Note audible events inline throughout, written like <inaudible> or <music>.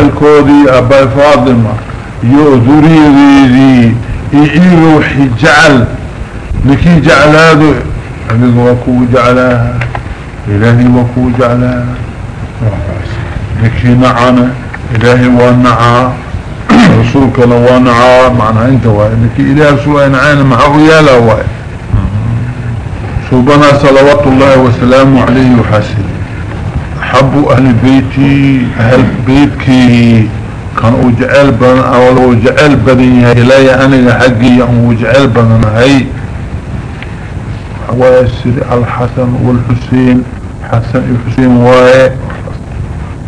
جعلكودي أبا فاطمة. يو ذريدي إيروحي جعل. لكي جعل هذا أبيك وكو جعلها إلهي وكو جعلها لكي نعنا إلهي ونعا رسولك لونعا معنى أنت لكي إلهي رسول نعانا معه يالا واي سبحانه صلوات الله وسلامه عليه وحسن حب أهل بيتي أهل بيتكي. كان وجعل بدن أول وجعل بدن إلهي أنا حقي وجعل بدن هاي. ويسر الحسن والحسين حسن الحسين واي.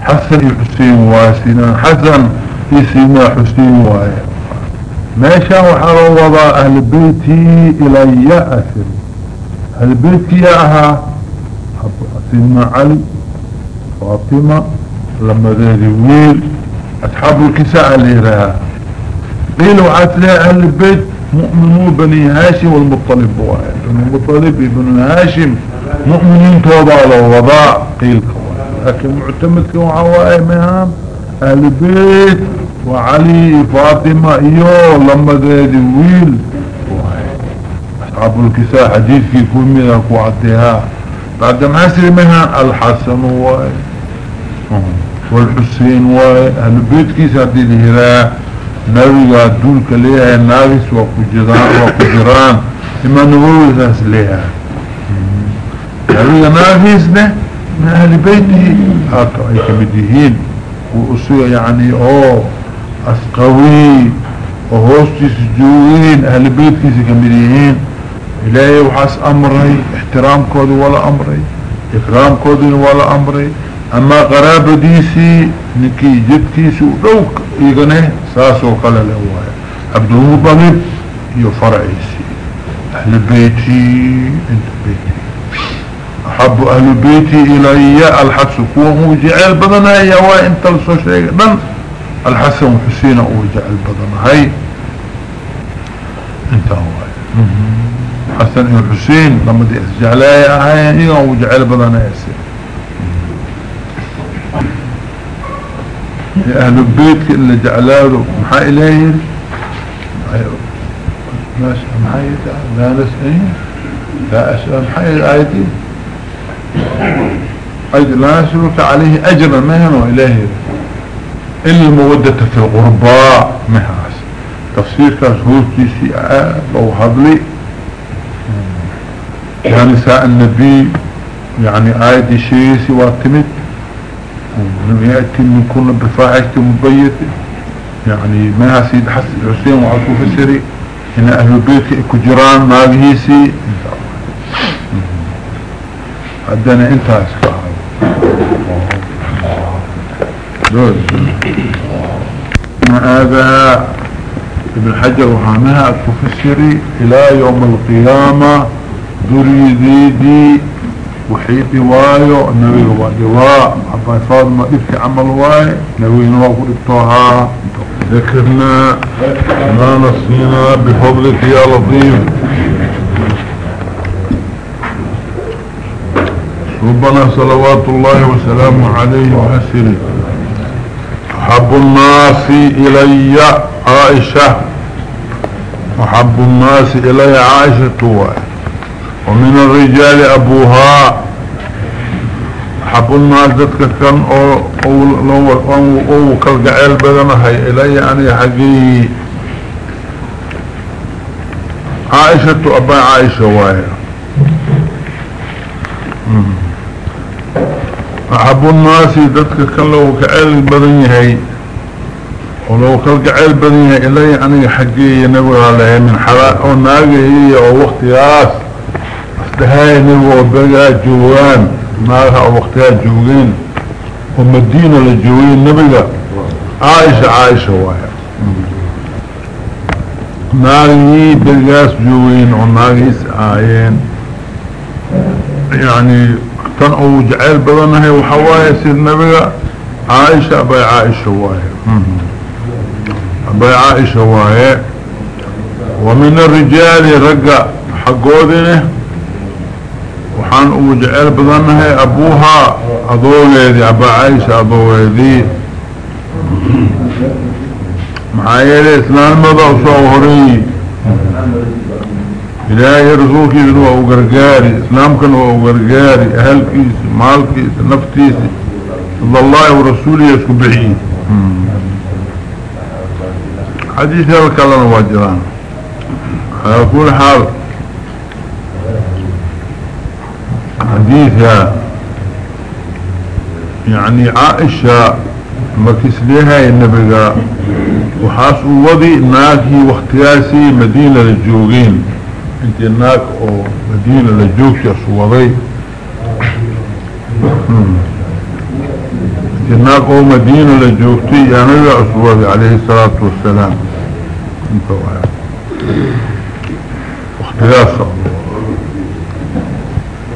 حسن الحسين واي سينا حسن سينا حسين واي. ما شاء وحروا وضع أهل بيتي إلي أثر أهل بيتي ياها سيدنا علي فاطمة لما ذي ويل أصحاب الكساء اللي رها قيلوا عتلها أهل البيت مؤمنوا بني هاشم والمطلب واحد المطلب بن هاشم مؤمنين توضع له قيل لكن معتمد كوعواء مهام أهل البيت وعلي فاطمة إيوه لما ذي ويل. أصحاب الكساء حديث في كل من أكوعتها بعد ما منها الحسن والحسين وأهل بيت كيس هذه الهراء نبي دولك ليها الناقص وكجران وكجران إما نقول ذاس ليها. نبي ناقص ده من أهل بيته هكا أي كمديهين وأسوء يعني أوه أسقوي وهوستي سجوين أهل بيت كيس كمديهين إلهي وحاس أمري احترام كودي ولا أمري. إكرام كودي ولا أمري. أما قرابة ديسي نكي جدكيسي ودوك إيغنه ساسو قال له عبد المطلب يفرعيسي أهل بيتي أنت بيتي. أحب أهل بيتي إلي الحسن كوه جعل بدنا يا وانت لسو شيء. الحسن وحسين هو جعل بدنا هاي. أنت هو حسن الحسين لما دي اسجعلايا هاي هي وجعل بدنا يسير أهل البيت اللي جعلاله محا إليه. ماشي محا لا نسأل لا أسأل محا آيتي أجل لا نسألك عليه أجرا مهنه إليه. إلا المودة في الغرباء مهاس تفسير كاسهوتي سيئة لو هضلي يعني ساء النبي يعني آية شيء سوى ولم يأتي من كل بفاحشة مبيتة. يعني ما سيد حسن حسين وعطوف السري إن أهل البيت كجران ماغيسي عدنا إنت اسكار هذا ابن حجر وحامها أكف السري إلى يوم القيامة دري ذي وحي دوايو النبي هو دواء عبا فاطمة إبكي عمل واي نبي نوافق إبتوها. ذكرنا ما نصينا بفضلك يا لطيف. ربنا صلوات الله وسلامه عليه وأسره. أحب الناس إلي عائشة. أحب الناس إلي عائشة واي. ومن الرجال أبوها. حب ذاتك كان أو, أو, أو, أو, كالقعيل بدنهي إلي أني حقي. عائشة أبا عائشة واهي أحب الناس ذاتك كان لو كعيل بدنهي ولو كالقعيل بدنهي إلي أني حقي نقول عليه من حراء وناقه أو وقتياس هاي نبو بقى جوان نارها وقتها جوين. ومدينة للجوين نبقى. عايشة عايشة واحد. ناري بقاس جوين وناريس آيين يعني تنقو جعيل بدنها وحوايا سيد نبقى عايشة أبي عايشة واحد. أبي عايشة واحد. ومن الرجال رقع حقودينه. وحان أو جعل بدنها أبوها اضوليدي أبا عايشة اضوليدي محايا إسلام مضى وصوهري إلهي رسولك إذن هو قرقاري إسلام كان هو قرقاري أهل كيس مال كيس نفتيس. صلى الله ورسوله يسكو بعيد. حديث هذا كلام واجران على كل حال حديثها يعني عائشة مركز لها النبي وحاس وضي ناكي واختياسي مدينة للجوغين. انت الناك أو مدينة للجوغش اسوضي انت الناك أو مدينة للجوغتي يعني اسوضي عليه الصلاة والسلام. انت وعلا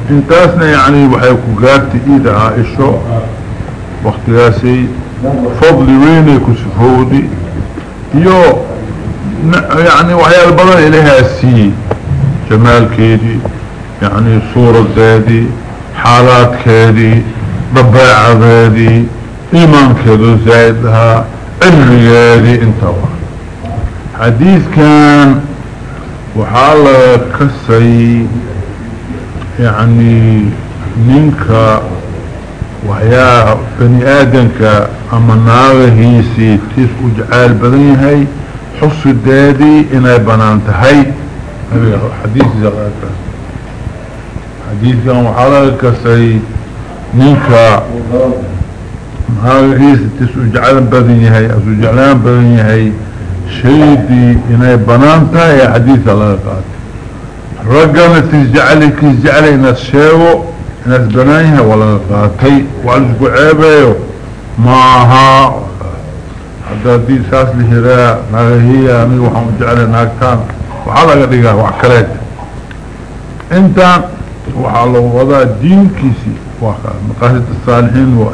انتاسنا يعني وحيكو قارتي إيدا عائشو واختياسي فضل ويني كسفودي يو يعني وحيال بدن إليها السي جمال كيدي يعني صورة ذاتي حالات كيدي ضباعة ذاتي إيمان كيدو زايدها علمي ذاتي أنتوا. حديث كان وحالة كسي يعني منك وحيا بني آدنك أما ناغهيسي تسكو جعال بدنيهي حص الدادي إنا بنانتهي حديث زغاك. حديث كان وحالك سي نينك ناغهيسي تسكو جعال بدنيهي أسو جعلان بدنيهي شيدي إنا بنانتهي حديث الله قاتل رقم تجعلي كيجعلي نسيو ناس بنايها ولا قاتي وعلسكو عيبايو معها حتى دي ساس لهراء ناغهية امي وحام جعلي ناكتان وحالا قدقا وعكالات انت وحالا وضع دين كيسي. وحالا مقاهدة الصالحين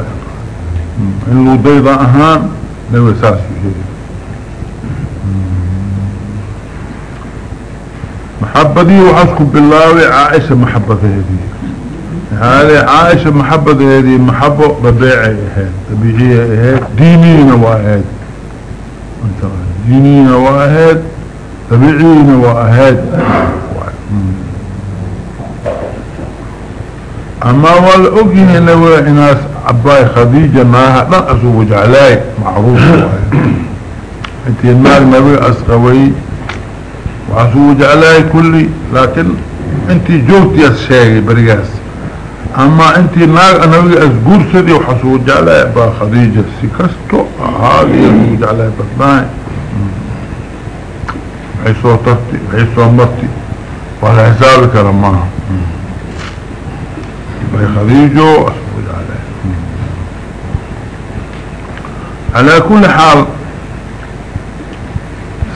لو ضيضا أهان نوي ساس يجري محبة دي وحسكم بالله عائشة محبة هذه. هذه عائشة محبة هذه محبة طبيعية هاد دينيين واهد دينيين واهد طبيعيين واهد أما والأقيه نوى ناس عباي خديجة ماها أسوج علي معروف. انت المال نبي أسقوي وأسوج علي كلي لكن انت جوتي الشيء برياس. أما انت ناق أنا اسقور سدي وحسو جعلها با خديجة سيكستو هذه يسو جعلها بطناي حيثو طفتي حيثو مرتي وعلى حسابك رماها باي خديجة اسو جعلها على كل حال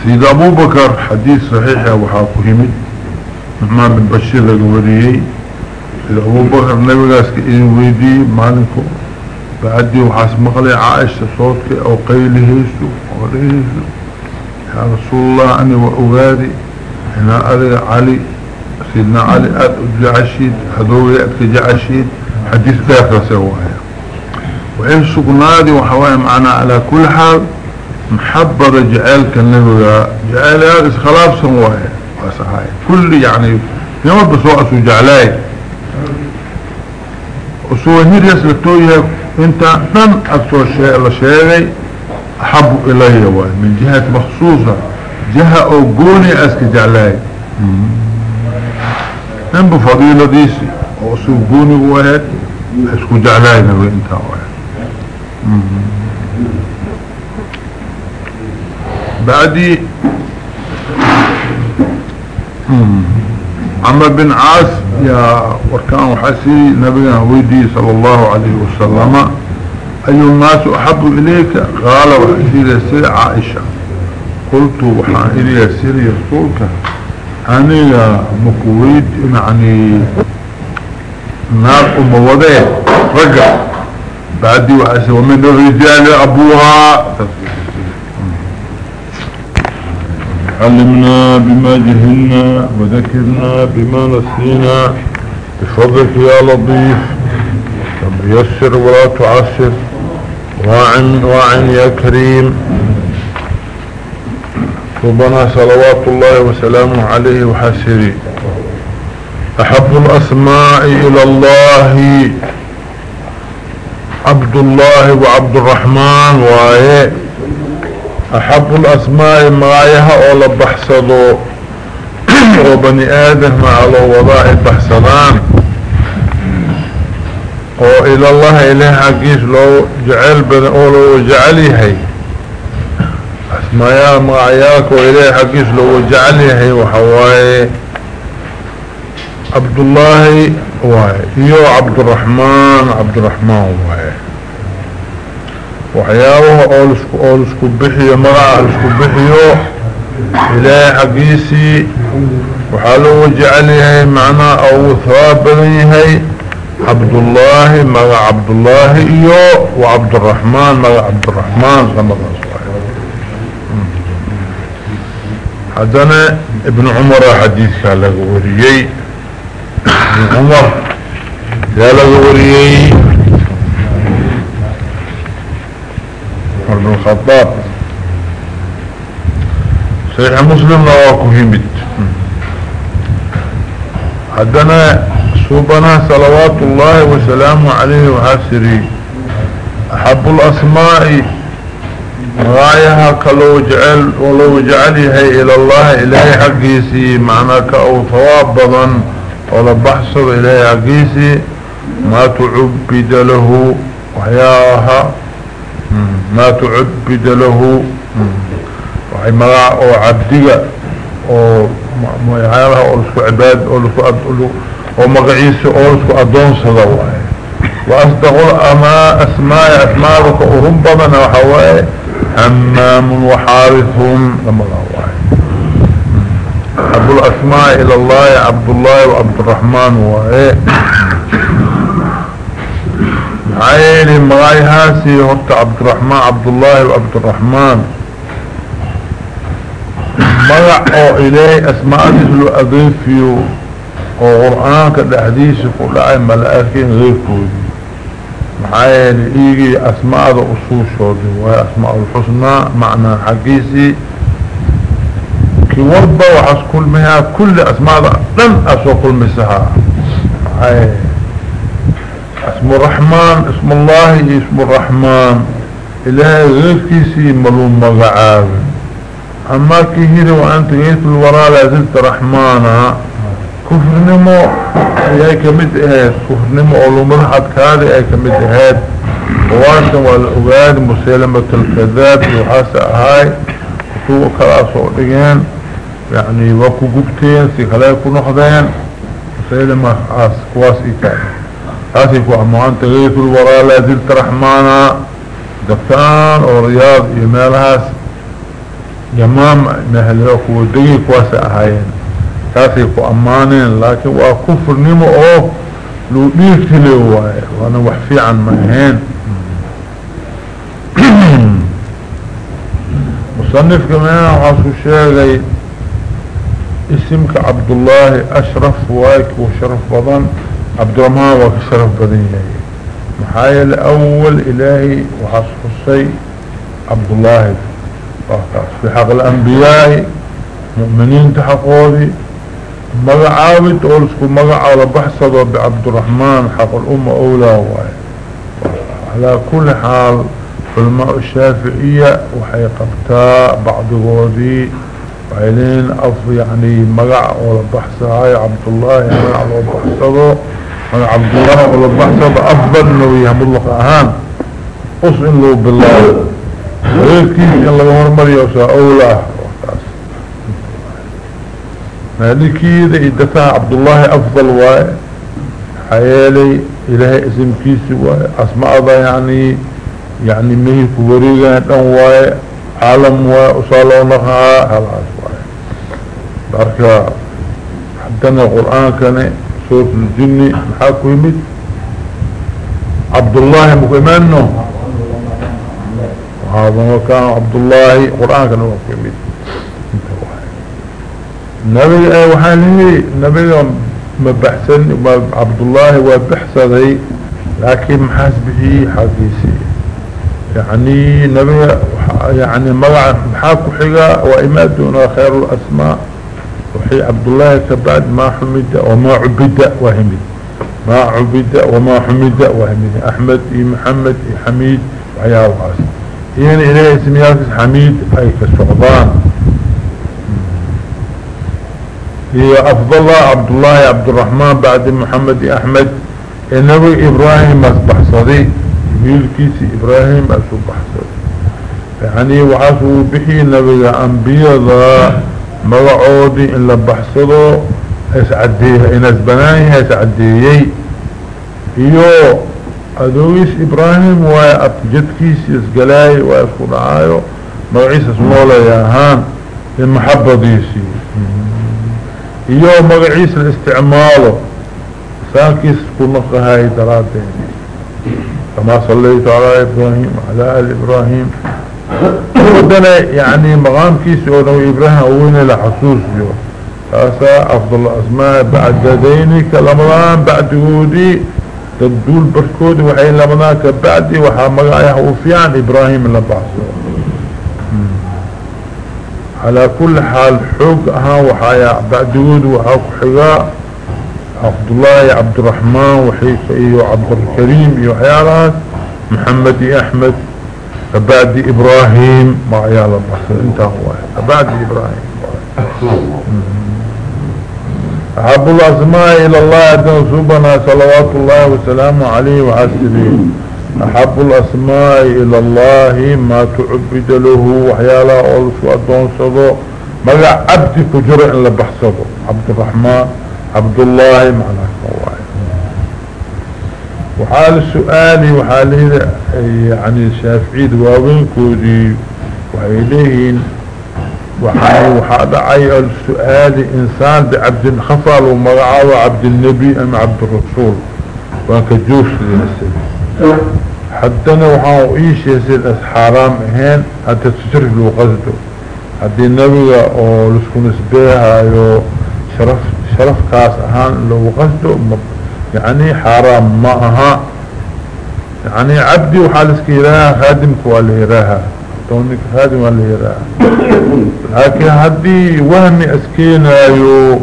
سيد أبو بكر حديث صحيح وحاكو همد نعمان بن بشير لقوريي أبو بكر النبي قاسك إن ويدي مالكو بعدي وحاس مقلي عائشة صوتك أو قيله هيسو وليهيسو يا رسول الله أني وأغادي هنا أري علي سيدنا علي أد جعشيد هذو يأتك جعشيد حديث داخل سواها وإن سقنادي وحواي معنا على كل حال محبة جعلك النبي جعل هذا خلاف سواها وصحايا كل يعني يوم بسوء جعلاي وسوهير يسلتوية انت نن اكتو الشيء الله شيء أحب الي من جهة مخصوصة. جهة أو قوني اسك جعلاي ان بفضيلة ديسي. أو سو قوني واحد أسكو جعلاي نوي انت واحد. بعدي. عمر بن عاص يا وركان وحسي نبينا ويدي صلى الله عليه وسلم. أي الناس أحب إليك؟ قال وحسي لسي عائشة. قلت وحان إلي سيري رسولك أنا مكويد يعني نار أموضي رجع. بعدي وحسي ومن الرجال أبوها. علمنا بما جهلنا وذكرنا بما نسينا. بفضلك يا لطيف. رب يسر ولا تعسر. وعن, وعن يا كريم. ربنا صلوات الله وسلامه عليه وحسري أحب الأسماء إلى الله. عبد الله وعبد الرحمن. وآيه أحب الأسماء معايها أولا بحثدو <coughs> وبني آدم مع الله وضاعي بحثدان وإلى الله إله حقيس لو جعل بن أولو جعليه أسماء معاياك وإله حقيس لو جعليه وحواي. عبد الله واي. يو عبد الرحمن عبد الرحمن واي. وحياوه أولسكو أولسكو بحيو مرع أولسكو بحيو إلهي حقيسي وحالو جعليه معنا أو ثواب بنيه عبد الله مع عبد الله إيو وعبد الرحمن مع عبد الرحمن لما حدنا ابن عمر حديث قال وريي ابن عمر قال وريي عمر بن الخطاب. صحيح مسلم نواكو همت حدنا سبنا صلوات الله وسلامه عليه وحسري أحب الأسماء. غايها كلو جعل ولو جعلها إلى الله إلهي حقيسي. معناك أو ثواب بضن ولا بحصر إلهي حقيسي. ما تعبد له. وحياها ما تعبد له. أو محيالها أو لسكو عباد أو لسكو ومقعيس أولسكو أدون صدواي وأصدق الأماء أسماء أسماء أرنبضنا وحواي همام وحارثهم لما الله أبو الأسماء إلى الله عبد الله وعبد الرحمن وإيه عيني مغاي هاسي هرت عبد الرحمن عبد الله وعبد الرحمن مغع أو إليه أسماء تسلو أضيفيو وقرآن كالحديث كل عين ملائكين غير كودي معايا إيجي أسماء أصول شودي وهي أسماء الحسنى معنى حقيسي كي وربا وحس كل مها كل أسماء لن أسوى كل مسها معايا اسم الرحمن اسم الله اسم الرحمن. إلهي غير كيسي ملون مقعاب أما كهيري وأنت غيث الوراء لازلت رحمانا. كفرنمو اي كمد اهاد كفرنمو أولو مرحب كاري اي كمد اهاد وواشن والاغاد مسيلمة الكذاب وحاسة هاي. كتوء كراسو ديان يعني وكو قبتين سيخلايكو نحضين مسيلمة عاس كواس هاسيكو اموان تغيث الوراء لازلت رحمانا. دفتان أو رياض يمالهاس. جمام مهلوكو ودقي كواسة هايين تاسي كو أمانين. لكن وكفر نمو أو لو ديك تلو وأنا وحفي عن مهين. <clears throat> مصنف كمان عصو الشيغي اسمك عبد الله أشرف وايك وشرف بضان. عبد الرحمن وشرف بضان محايا الأول إلهي وحصف السي عبد الله. في حق الأنبياء مؤمنين تحقوذي مقعاود أولسكو مقعاود بحثة بعبد الرحمن حق الأمة أولى واي على كل حال علماء الشافعية وحي قبتاء بعض غودي وعلين أف يعني مقع ولا بحثة هاي عبد الله يعني على بحثة عبد الله ولا بحثة أفضل انه يهم الله أهان أصن له بالله. غير كيف إن الله مرمر يوسى أولى. مالكي إذا إدفع عبد الله أفضل واي. حيالي إلهي اسم كيسي واي. أسماء ذا يعني يعني مهي كوريغان واي. عالم واي. أصالة ونخها هلاس واي. بارك حدنا القرآن كان سورة الجن محاكو يمد عبد الله مكمانه وهذا كان عبد الله القرآن كان مكو يمد نبي اي وحاني نبي ما عبد الله وبحث ذي لكن محاسبه حقيسي يعني نبي يعني مقع محاك حقا وإمادنا خير الأسماء. وحي عبد الله كبعد ما حمد وما عبد وهمد ما عبد وما حمد وهمد أحمد إي محمد إي حميد وحياة الغاس يعني إليه اسميات حميد أي كالسعبان هي أفضل عبد الله عبد الرحمن بعد محمد أحمد. النبي إبراهيم أصبح صديق ميلكيسي إبراهيم أصبح صديق يعني وعاسو بحي نبي أنبياء مغعودي إن لبحصدو أسعديه إن اسبنانيه أسعديه. إيو أدويس إبراهيم وأبجدكيس يسقلاي ويسقلعايو مغعيس اسمولا يا هان المحبة ديسي. إيو مغعيس الاستعماله. ساكيس كل هاي دراتين. كما صليت على إبراهيم على آل إبراهيم. ودنا يعني مقام كيس ونو إبراهيم أولين لحصوص جو هذا أفضل الأسماء بعد دينك لمضان بعد هودي تدول بركود وحين لمضانك بعدي وحا مقايا وفيان إبراهيم لبعصه على كل حال حق ها وحايا بعد هود وحاك حقاء عبد الله عبد الرحمن وحيك إيو عبد الكريم إيو حيالات محمد أحمد فبعد إبراهيم ما عيال الله. انت هو فبعد إبراهيم. أحب الأسماء إلى الله عدنا سبنا صلوات الله وسلامه عليه وعسره أحب الأسماء إلى الله ما تعبد له. وحيالا أولس وأدون صدو. مقع عبد كجرع لبحصده عبد الرحمن عبد الله الله وحال السؤال وحال يعني الشافعي دواوين كودي وإليهن وحال عي السؤال إنسان بعبد خفل ومرعى وعبد النبي أم عبد الرسول. وانك جوش لنسل حدنا وحاو إيش يسير حرام إهين حتى تشرف له قصده. حتى النبي أو لسكو نسبيها شرف شرف كاس أهان لو قصده يعني حرام معها. يعني عبدي وحالسك إلها خادمك والهراها تونك خادم والهراها لكن هدي وهمي أسكينايو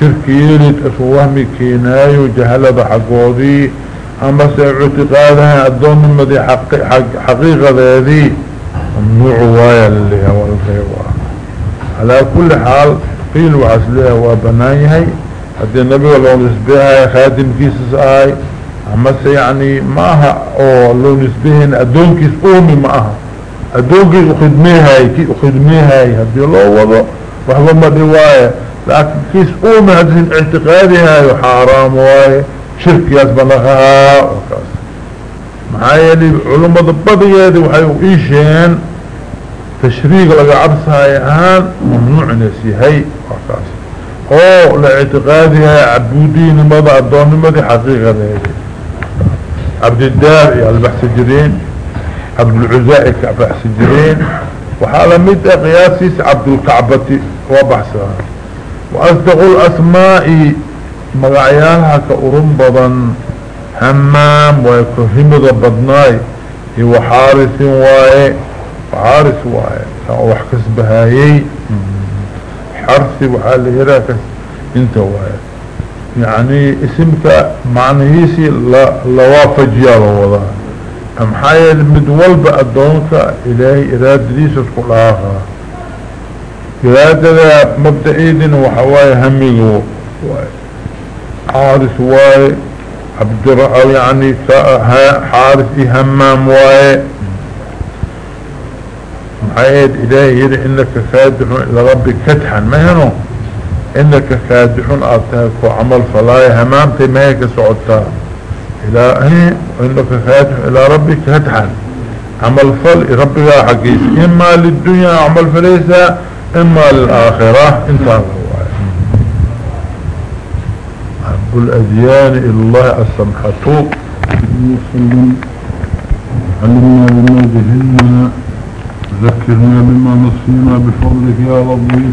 شرك يلد أسو وهمي كينايو جهلة حقودي أما سيعتقادها الدون مدي حق حق حقيقة ذي ممنوع وايا اللي هو الغيوة على كل حال قيل وعسلها وبنايهي. هدي النبي لو نسبيها خادم كيسس آي أما يعني معها أو لو نسبيهن ادون كيس اومي معها ادون كيس اخدميها اخدميها هدي لو وضو وحضا ما رواية لكن كيس اومي هدي اعتقادها يحارام واي. شرك يسبنها وكاس معايا لي علماء الضبطية دي وحيو إيشين. تشريق لقى عبسها يهان ممنوع نسيهي وكاس أو لاعتقادها عبودين ماذا الدون ماذا حقيقة ذلك عبد الدار البحث الجرين عبد العزائك بحث الجرين وحالا مدى قياسيس عبد الكعبة وبحثها وأصدق الأسماء مقعيالها كأرنبضا همام ويكهمد بدناي هو حارس واي وحارس واي. وحكس بهايي حرسي وحال هراك انت واي يعني اسمك معنيسي لوافج يا وضع. أم حايل مدول بأدونك إلهي اراد ديسة كلها. إرادة مبدئيد وحواي هميقو حارس واي عبد الرأو يعني حارس همام واي. محايد إلهي يري إنك خادح لربك كتحا ما هنو إنك خادح أتاك وعمل فلاي همامتي ما هيك سعودتا. إلهي إنك خادح إلى ربك كتحا عمل فل ربك حقيس إما للدنيا عمل فليسا إما للآخرة. انت أحب الأديان إلى الله السمحة. علمنا ذكرنا بما نصينا بفضلك يا ربي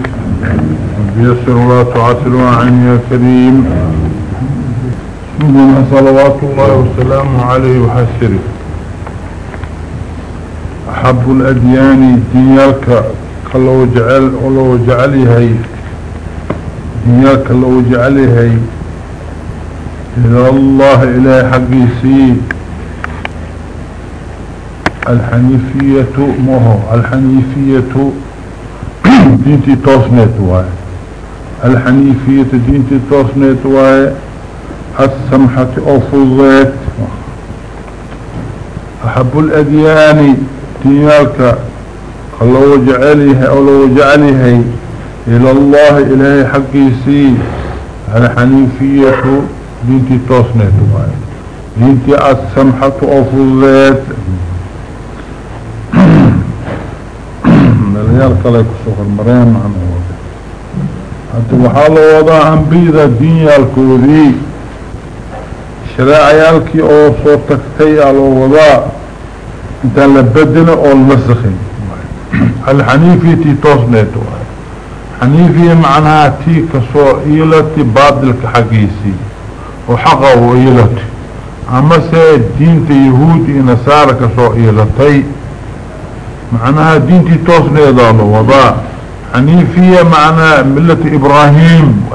بيسر ولا تعسر عن يا كريم. سيدنا صلوات الله وسلامه عليه وحسره. أحب الأديان ديالك كاللو جعل ولو جعلي ديالك كاللو جعلي إلى الله إلى حقيسي الحنيفية مهو الحنيفية <clears throat> دينتي توسنت واي الحنيفية دينتي توسنت واي السمحة أفضت أحب الأديان ديالك الله وجعليه أو لو وجعليه. إلى الله إلهي حقيسي الحنيفية دينتي توسنت واي دينتي السمحة أفضت مليار كلا كسوخ المرين عنه حتى وحال وضع أنبيذا الدنيا الكوري شراعيالكي أو صوتكتي على وضع انت لبدنا أو المسخين الحنيفي تي توسنيتو حنيفي معناها تي كسو ايلتي بادلك حقيسي وحقه ايلتي اما سيد دين يهودي نصارى كسو ايلتي معناها دين تي توسنيتو على وضع حنيفية معنى ملة إبراهيم.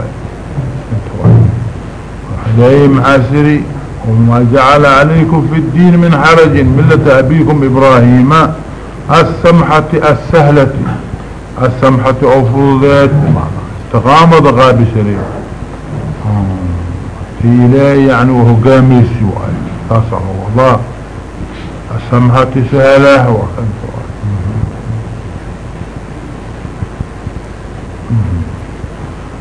جاي معاسري وما جعل عليكم في الدين من حرج. ملة أبيكم إبراهيم. السمحة السهلة. السمحة أفروذات تغامض غاب شريع في إلهي يعني وهو قاميس يوعي تصعه الله السمحة سهلة. وخنفه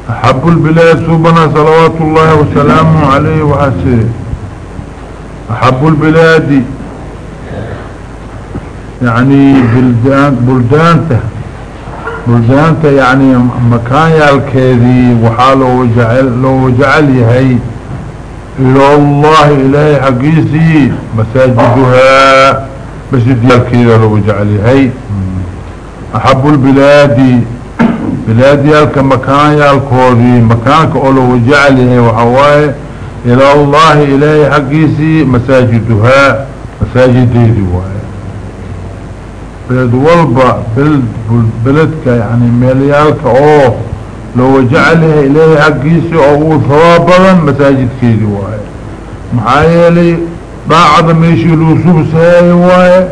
أحب البلاد سبنا صلوات الله وسلامه عليه وحسره أحب البلاد يعني بلدان بلدانته. بلدانته يعني مكان يالكيذي وحاله وجعل لو وجعل يهي. إلى الله إلهي حقيسي مساجدها. مسجد يالكيذي لو وجعل يهي. أحب البلاد بلاد يالك مكان يالكودي مكانك أولو وجعله وحواي إلى الله إلهي حقيسي مساجدها مساجد ديدي واي بلد والبا بلد بلدك يعني مليالك أوه لو وجعله إلهي حقيسي أو ثوابا مساجد كيدي واي محايلي بعض ميشي لوسوب سهاي واي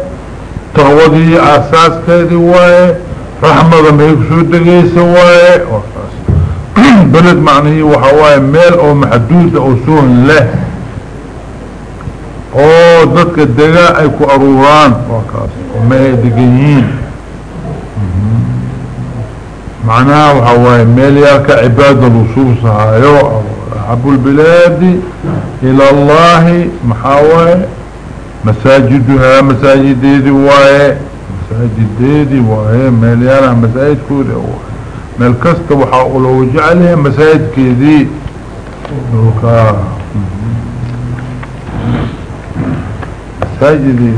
تغوضي أساس كيدي واي رحمة ما يكسود واي بلد معنى وحواي ميل أو محدود أو سوهن له. أو ضدك الدقاء اي كو اروران وما هي دقيين. معناها وحواي ميل ياك عباد الوصول صهايو حب البلاد إلى الله محاوي. مساجدها مساجد دي مساجد ديدي وهي مليانة مساجد كوري. ميل كستا وحاولوا وجعلها مساجد كيدي. وكا مساجد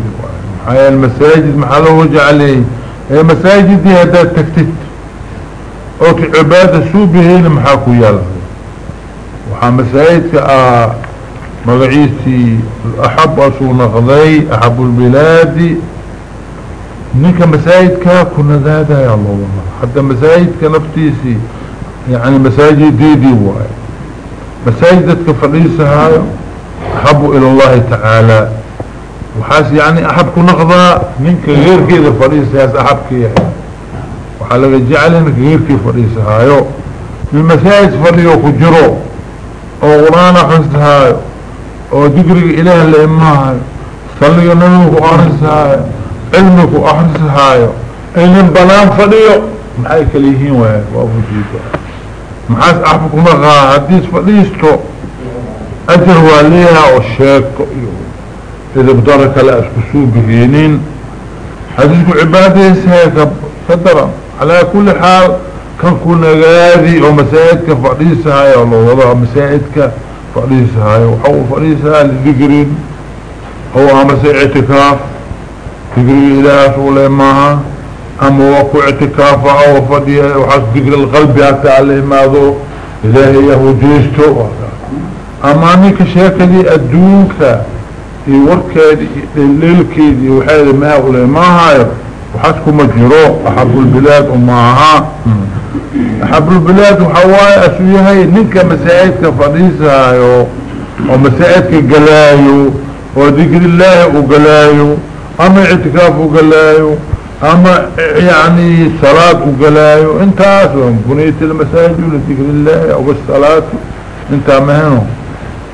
هاي المساجد محلو وجعليه هي مساجد دي هذا تكتت أوكي عبادة سوبهين محاكو يالا وحا مساجد مغعيسي الأحب أسو نغضي أحب البلاد نيكا مساجدك كنا ذادا يا الله والله. حتى مساجدك نفتيسي. يعني مساجد دي دي واي فريسة هاي أحب إلى الله تعالى. وحاس يعني أحبك نقضى منك غير كذا فريسة أحبك يعني. وحالك جعل انك غير كي فريسة هاي المساجد فريو كجرو أو غرانا حسد هاي أو دقرق إله اللي إماها صلي وارس هاي علمك وأحدث هايو. إن بنام فليو محاي كليهين وهي وأبو جيدو محاس أحبك مغا. حديث فليستو أجر واليها والشيك إذا بدرك لا أسكسو بهينين. حديثك عبادة هيك صدرا على كل حال كان كنا غادي ومساعدك فريسة هاي والله وضع مساعدك هاي وحو فريسة هاي لذكرين. هو مساعد ذكري إلى أسولي معها أما وقو اعتكافة أو فضيها وحس ذكري القلب يتعلي ماذا إلهي يهوديستو أما نيك شاكا دي أدونك دي وركا دي الليلك دي وحيد ما أولي معها وحسكو مجروع أحب البلاد ومعها أحب البلاد وحواي أسويها نيك مساعدك فريسة ومساعدك قلايو وذكر الله وقلايو ictikaaf u galaayo ama يعني صلاة وقلايو أنت اسوهم بنيت المساجد لذكر الله أو الصلاة أنت مهنو.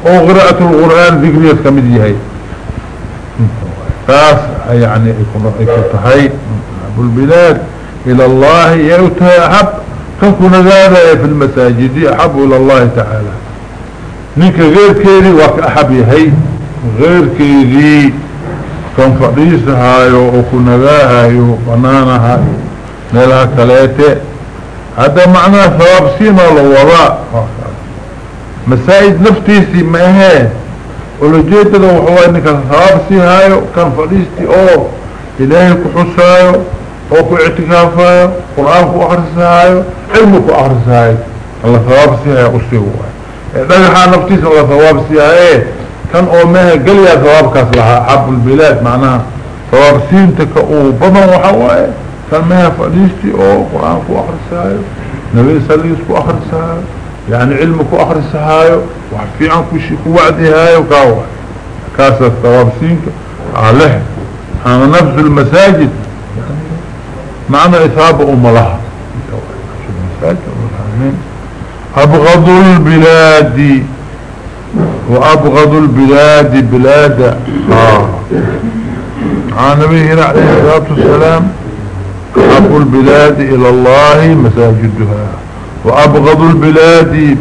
أو قراءة القرآن ذكرية كمدي هاي فاس يعني يكون تحي أبو البلاد إلى الله يوتها أحب. تكون هذا في المساجد أحب إلى الله تعالى. نيك غير كيري وك أحب هي غير كيري. كان فضيسهايو وكنغاهايو بنانهايو ميلها كليته هذا معنى ثواب سينا للوضاء مساجد نفتيسي هي ولجيت له وحوى انك ثواب سيهايو كان فضيستي أو الهي كحسايو أو كاعتكافايو قرآن كأخرسهايو علم كأخرسهايو الله ثواب سيهايو أسيوه دقحا نفتيس الله ثواب سيهايو كان اومها قليا ثوابكاس لها حب البلاد معناها ثواب سينتك أو بضن وحواي. كان مها فقليستي أو قرآن كو اخرسهايو نبي سليس كو اخرسهايو يعني علم كو اخرسهايو وحفي عن كو شي كو وعدهايو كاوا كاسا ثواب سينك عليه. أنا نفس المساجد. معنى اثابة أم لها. أبغض البلاد. وأبغض البلاد بلاد. آه. عن نبيه عليه الصلاة والسلام أبغض البلاد إلى الله مساجدها. وأبغض البلاد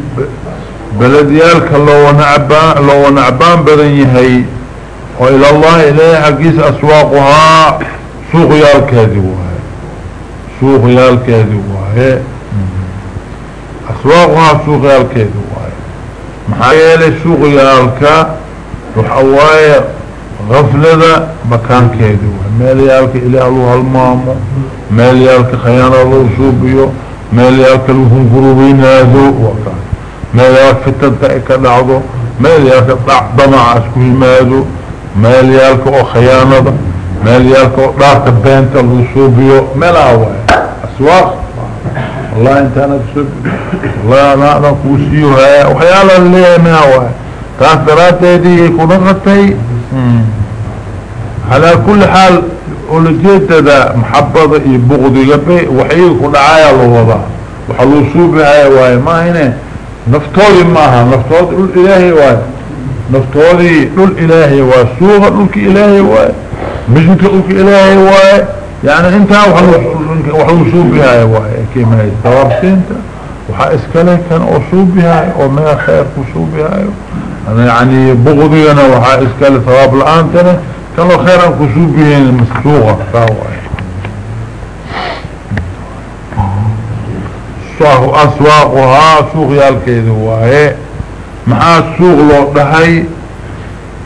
بلديالك لو نعبان, لو نعبان بذنيهي وإلى الله إليه حقيس أسواقها سوق يالك هذه سوق يالك هذه أسواقها سوق يالك هذه محايلة سوق يالكا وحواية غفلة مكان كيدو مالي يالك إله الله الماما مالي يالك خيانة الله سوبيو مالي يالك الوهن قروبين هذو وكا مالي يالك فتن تأكا لعضو مالي يالك تعضم عسكوه مالو مالي يالك وخيانة مالي يالك وطارك بانت الله سوبيو مالي يالك أسواق. والله انت أنا تسب والله أنا أنا كوسيوها وحيالا اللي هو. تاثرات يكون غطي. على كل حال ولجيت ذا محبض يبغض يبي وحيي كل عايا لوضع وحلوسو بها واي. ما هنا؟ نفتوري معها نفتوري قول إلهي واي. نفتوري قول إلهي واي. سوغ قولك الهي واي. مجنك قولك الهي واي. يعني انت وحلوسو بها كما الثواب سنت وحا اسكالي كان اصوب بها وما خير كسوب بها. أنا يعني بغضي أنا وحا اسكالي ثواب الآن تنا كان له خيرا كسوب بها المسلوغة فهو صاحو أسواقها سوق يالكيد وهي محا السوق لو دهي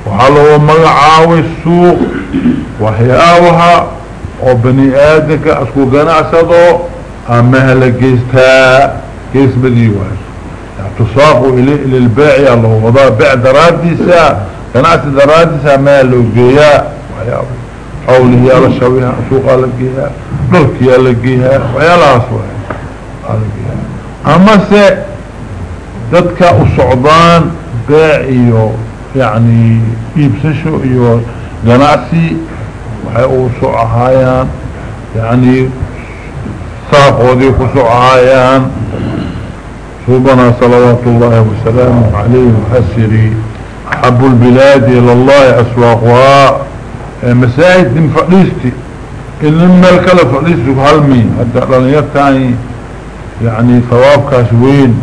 وحالو مقعاوي السوق وحياوها وبني آدك اسكو قناعسدو امها لقيستها كيس بديوان تصاقوا إلى الباع يا الله وضع بيع درادسة قناعة درادسة ما لقيها حوله يا رشويها سوقها لقيها ملك يا لقيها. ويا لا أصوها أما سي ذاتك الصعبان باع يعني يبسشو إيو قناعتي وحي أوسعها يعني ساقودي كسعايان سبنا صلوات الله وسلامه عليه وحسري حب البلاد إلى الله أسواقها. مساعد من فقليستي إن الملك لفقليستك هلمي حتى لن يفتعني يعني ثواب كاسوين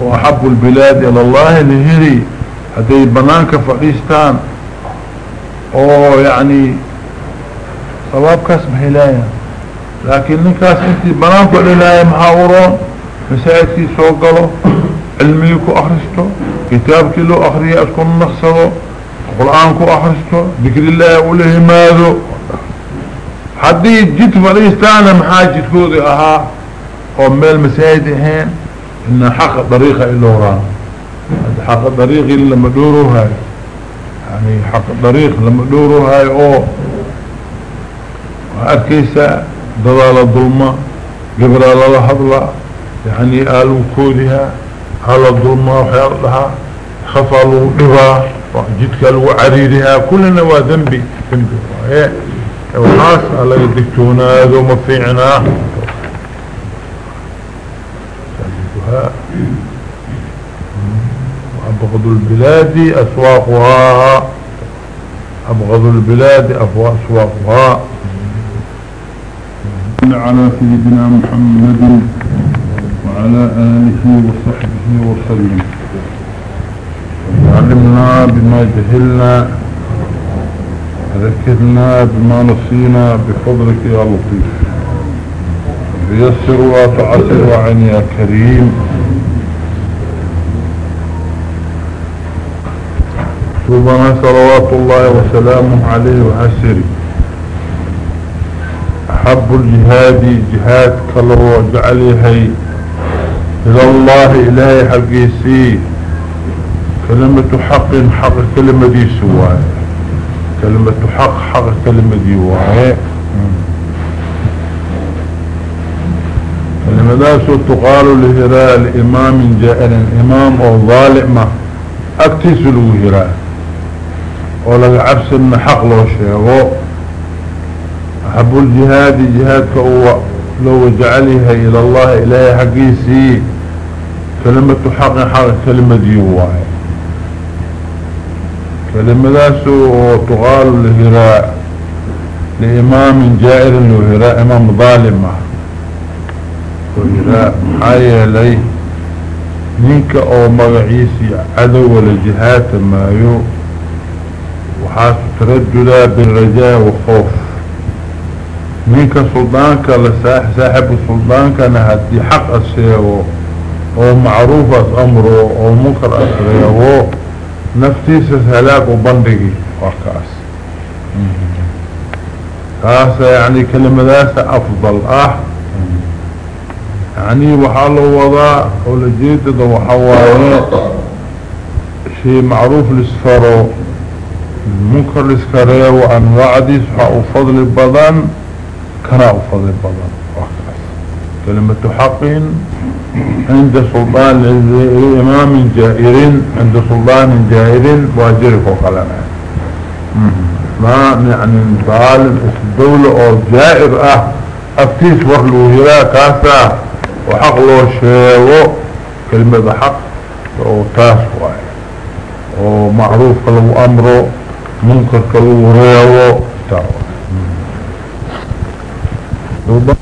وأحب البلاد إلى الله لهري حتى يبنانك فقليستان أو يعني ثواب كاس مهلايا لكن نكاس انت بنانكو لله محاورون مساعدكي سوقلو علميكو اخرستو كتابكي لو اخرية اسكن نخصدو قرآنكو اخرستو ذكر الله اوله ماذو حدي جيت فريستانا محاجد كودي أها وميل مساعد اهين ان حق طريقة اللوران حق طريقي اللي مدوره هاي يعني حق طريق لما دوره هاي أركيسة ضلال الظلمة قبل الله حضلا يعني آلو كودها على الظلمة وحيال لها خفلوا لها جدك لو عريرها كلنا وذنبي ذنبي إيه وحاس على يدكتونا ذو مفيعنا. أبغض البلاد أسواقها. أبغض البلاد أسواقها. على سيدنا محمد وعلى آله وصحبه وسلم. علمنا بما جهلنا ذكرنا بما نسينا بفضلك يا لطيف. بيسر وتعسر وعن يا كريم. سبحانه صلوات الله وسلامه عليه وحسره أحب الجهاد جهاد كله جعله إلى الله إلهي حقيسي. كلمة حق حق كلمة دي سواء كلمة حق حق كلمة دي واي. كلمة داسو تقال لهراء الإمام جائر إمام أو ظالمة أكتس الوهراء ولغا عبس من حق لو شيء أحب الجهاد جهاد كأوة لو جعلها إلى الله إلهي حقيسي. كلمة حق حق كلمة ديواي كلمة داسو تقال لهراء لإمام جائر وهراء إمام ظالمة. وهراء حايا لي. نينك أو مغعيسي عدو لجهات مايو. وحاس تردد بالرجاء وخوف. منك سلطانك لساحب سلطانك نهدي حق السيهو ومعروف أمره ومكر أسريهو نفتي سهلاك وبندقي وكاس كاس يعني كلمة ذاسة أفضل. أه. يعني وحاله وضاء قول جيدة وحواليه شيء معروف لسفره. المنكر لسفره وأنواع دي سحق فضل البضان badan كان أفضل البضان كلمة حق عند سلطان إمام جائر عند سلطان جائر واجرك وقلنا ما يعني ظالم الدولة أو جائر أه أفتيس وحلو هلا كاسا وحق له شيء كلمة حق وتاس واي. ومعروف كلو أمره منكر كلو ريو cuquuba